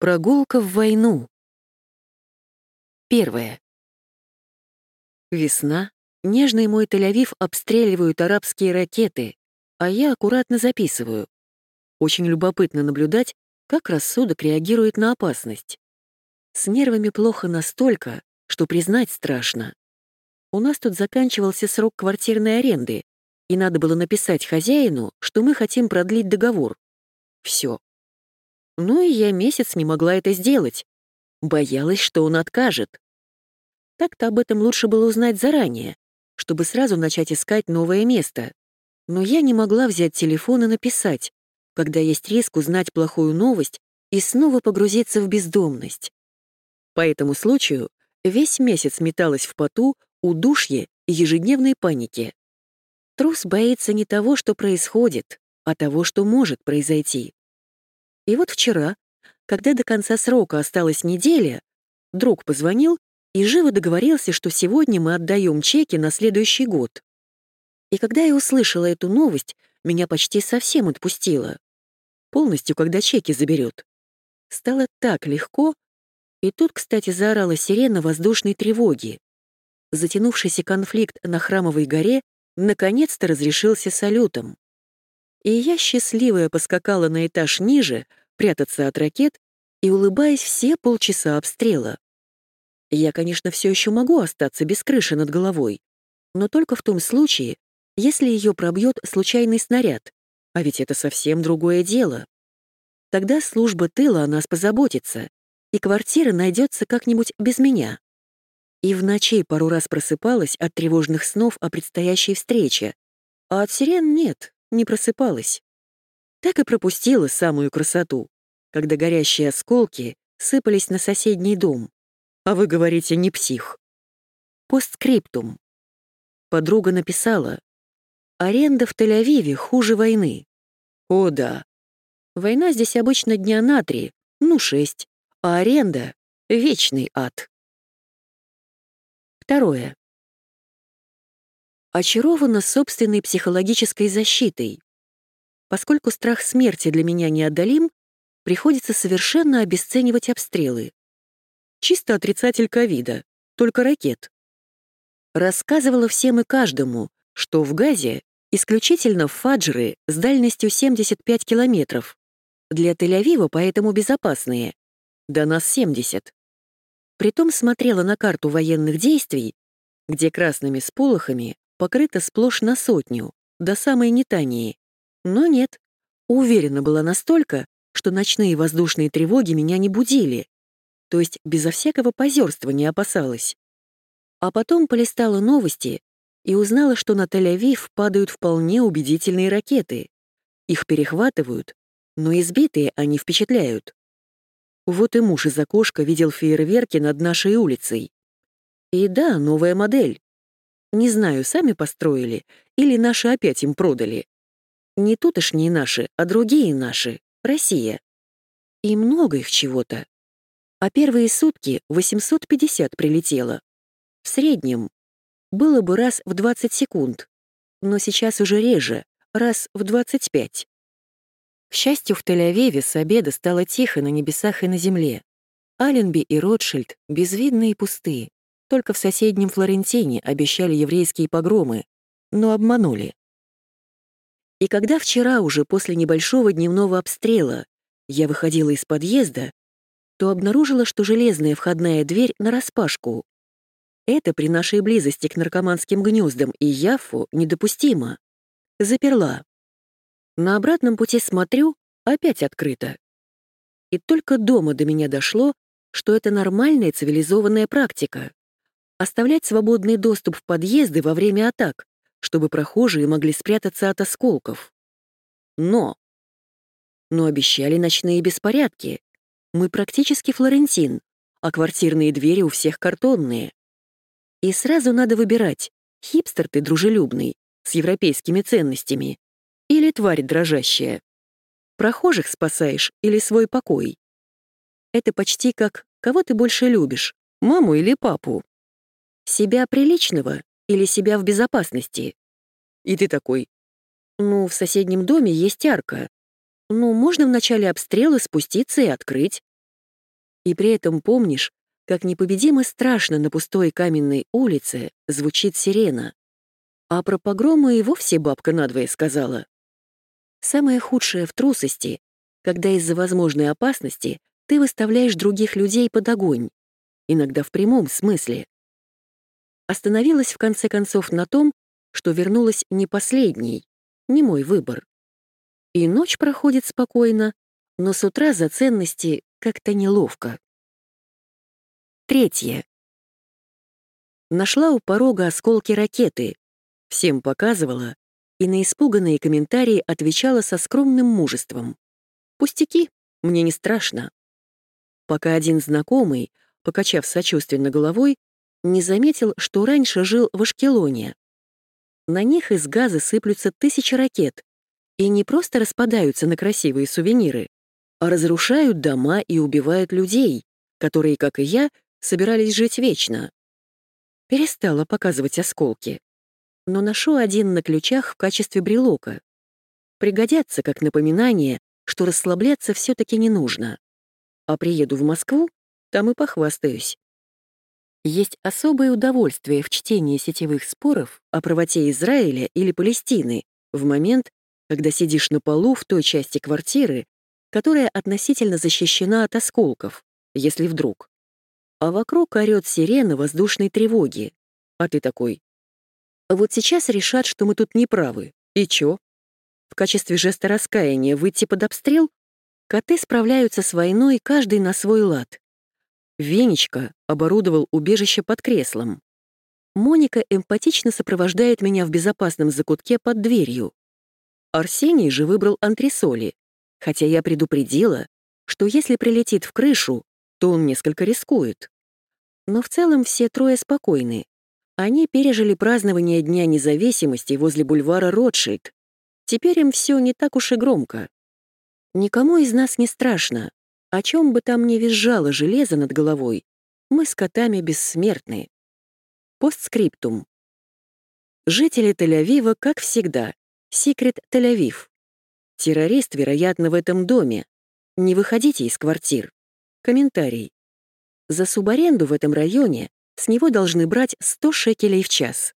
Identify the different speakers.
Speaker 1: Прогулка в войну. Первое. Весна. Нежный мой Тель-Авив обстреливают арабские ракеты, а я аккуратно записываю. Очень любопытно наблюдать, как рассудок реагирует на опасность. С нервами плохо настолько, что признать страшно. У нас тут заканчивался срок квартирной аренды, и надо было написать хозяину, что мы хотим продлить договор. Все. Ну и я месяц не могла это сделать. Боялась, что он откажет. Так-то об этом лучше было узнать заранее, чтобы сразу начать искать новое место. Но я не могла взять телефон и написать, когда есть риск узнать плохую новость и снова погрузиться в бездомность. По этому случаю весь месяц металась в поту, удушье и ежедневной панике. Трус боится не того, что происходит, а того, что может произойти. И вот вчера, когда до конца срока осталась неделя, друг позвонил и живо договорился, что сегодня мы отдаем чеки на следующий год. И когда я услышала эту новость, меня почти совсем отпустило. Полностью, когда чеки заберет. Стало так легко, и тут, кстати, заорала сирена воздушной тревоги. Затянувшийся конфликт на Храмовой горе наконец-то разрешился салютом. И я, счастливая, поскакала на этаж ниже, прятаться от ракет и улыбаясь все полчаса обстрела. Я, конечно, все еще могу остаться без крыши над головой, но только в том случае, если ее пробьет случайный снаряд, а ведь это совсем другое дело. Тогда служба тыла о нас позаботится, и квартира найдется как-нибудь без меня. И в ночи пару раз просыпалась от тревожных снов о предстоящей встрече, а от сирен нет, не просыпалась. Так и пропустила самую красоту, когда горящие осколки сыпались на соседний дом. А вы говорите, не псих. Постскриптум. Подруга написала, «Аренда в Тель-Авиве хуже войны». О да. Война здесь обычно дня на три, ну шесть, а аренда — вечный ад. Второе. Очарована собственной психологической защитой. Поскольку страх смерти для меня неодолим, приходится совершенно обесценивать обстрелы. Чисто отрицатель ковида, только ракет. Рассказывала всем и каждому, что в Газе исключительно фаджры с дальностью 75 километров. Для Тель-Авива поэтому безопасные. До нас 70. Притом смотрела на карту военных действий, где красными сполохами покрыта сплошь на сотню, до самой Нетании. Но нет, уверена была настолько, что ночные воздушные тревоги меня не будили то есть безо всякого позерства не опасалась. А потом полистала новости и узнала, что на Тель-Авив падают вполне убедительные ракеты. Их перехватывают, но избитые они впечатляют. Вот и муж из окошка видел фейерверки над нашей улицей. И да, новая модель. Не знаю, сами построили или наши опять им продали. Не тутошние наши, а другие наши, Россия. И много их чего-то а первые сутки 850 прилетело. В среднем было бы раз в 20 секунд, но сейчас уже реже, раз в 25. К счастью, в Тель-Авиве с обеда стало тихо на небесах и на земле. Аленби и Ротшильд безвидны и пусты. Только в соседнем Флорентине обещали еврейские погромы, но обманули. И когда вчера уже после небольшого дневного обстрела я выходила из подъезда, то обнаружила, что железная входная дверь нараспашку. Это при нашей близости к наркоманским гнездам и Яфу недопустимо. Заперла. На обратном пути смотрю, опять открыто. И только дома до меня дошло, что это нормальная цивилизованная практика. Оставлять свободный доступ в подъезды во время атак, чтобы прохожие могли спрятаться от осколков. Но... Но обещали ночные беспорядки, мы практически Флорентин, а квартирные двери у всех картонные. И сразу надо выбирать, хипстер ты дружелюбный, с европейскими ценностями, или тварь дрожащая. Прохожих спасаешь или свой покой. Это почти как «кого ты больше любишь, маму или папу?» Себя приличного или себя в безопасности? И ты такой, ну, в соседнем доме есть арка, ну, можно в начале обстрела спуститься и открыть. И при этом помнишь, как непобедимо страшно на пустой каменной улице звучит сирена. А про погромы и вовсе бабка надвое сказала. Самое худшее в трусости, когда из-за возможной опасности ты выставляешь других людей под огонь, иногда в прямом смысле. Остановилась в конце концов на том, что вернулась не последней, не мой выбор. И ночь проходит спокойно, но с утра за ценности как-то неловко. Третье. Нашла у порога осколки ракеты, всем показывала и на испуганные комментарии отвечала со скромным мужеством. «Пустяки, мне не страшно». Пока один знакомый, покачав сочувственно головой, не заметил, что раньше жил в Ашкелоне. На них из газа сыплются тысячи ракет и не просто распадаются на красивые сувениры, а разрушают дома и убивают людей, которые, как и я, собирались жить вечно. Перестала показывать осколки но ношу один на ключах в качестве брелока. Пригодятся как напоминание, что расслабляться все таки не нужно. А приеду в Москву, там и похвастаюсь. Есть особое удовольствие в чтении сетевых споров о правоте Израиля или Палестины в момент, когда сидишь на полу в той части квартиры, которая относительно защищена от осколков, если вдруг. А вокруг орёт сирена воздушной тревоги. А ты такой, вот сейчас решат, что мы тут неправы. И чё? В качестве жеста раскаяния выйти под обстрел? Коты справляются с войной каждый на свой лад. Венечка оборудовал убежище под креслом. Моника эмпатично сопровождает меня в безопасном закутке под дверью. Арсений же выбрал антресоли, хотя я предупредила, что если прилетит в крышу, то он несколько рискует. Но в целом все трое спокойны. Они пережили празднование Дня независимости возле бульвара Ротшильд. Теперь им все не так уж и громко. Никому из нас не страшно. О чем бы там ни визжало железо над головой, мы с котами бессмертны. Постскриптум. Жители Тель-Авива, как всегда, секрет Тель-Авив. Террорист, вероятно, в этом доме. Не выходите из квартир. Комментарий. За субаренду в этом районе с него должны брать 100 шекелей в час.